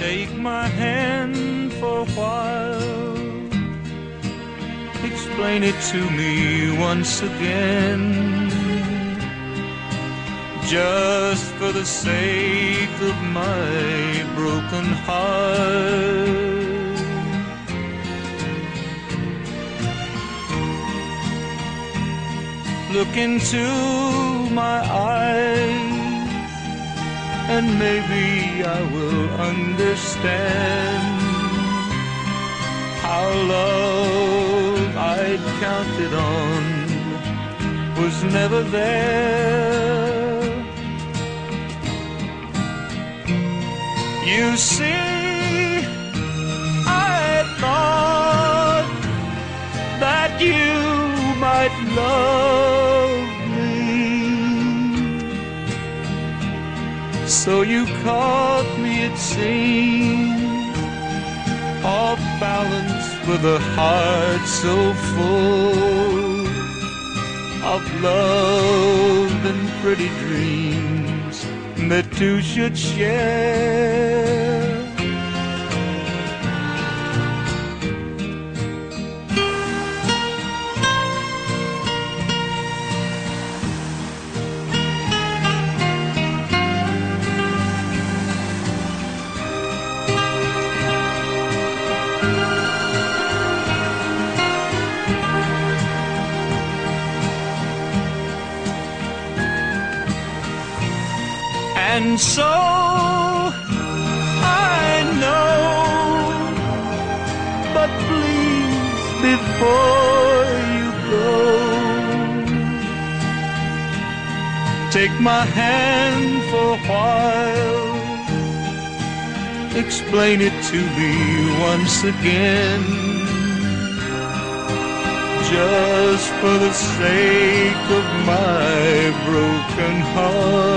Take my hand for a while. Explain it to me once again. Just for the sake of my broken heart. Look into my eyes and maybe I will understand how love I'd counted on was never there. You see, I thought that you might love So you caught me, it seems, off balance with a heart so full of love and pretty dreams that two should share. And so I know, but please, before you go, take my hand for a while, explain it to me once again. Just for the sake of my broken heart.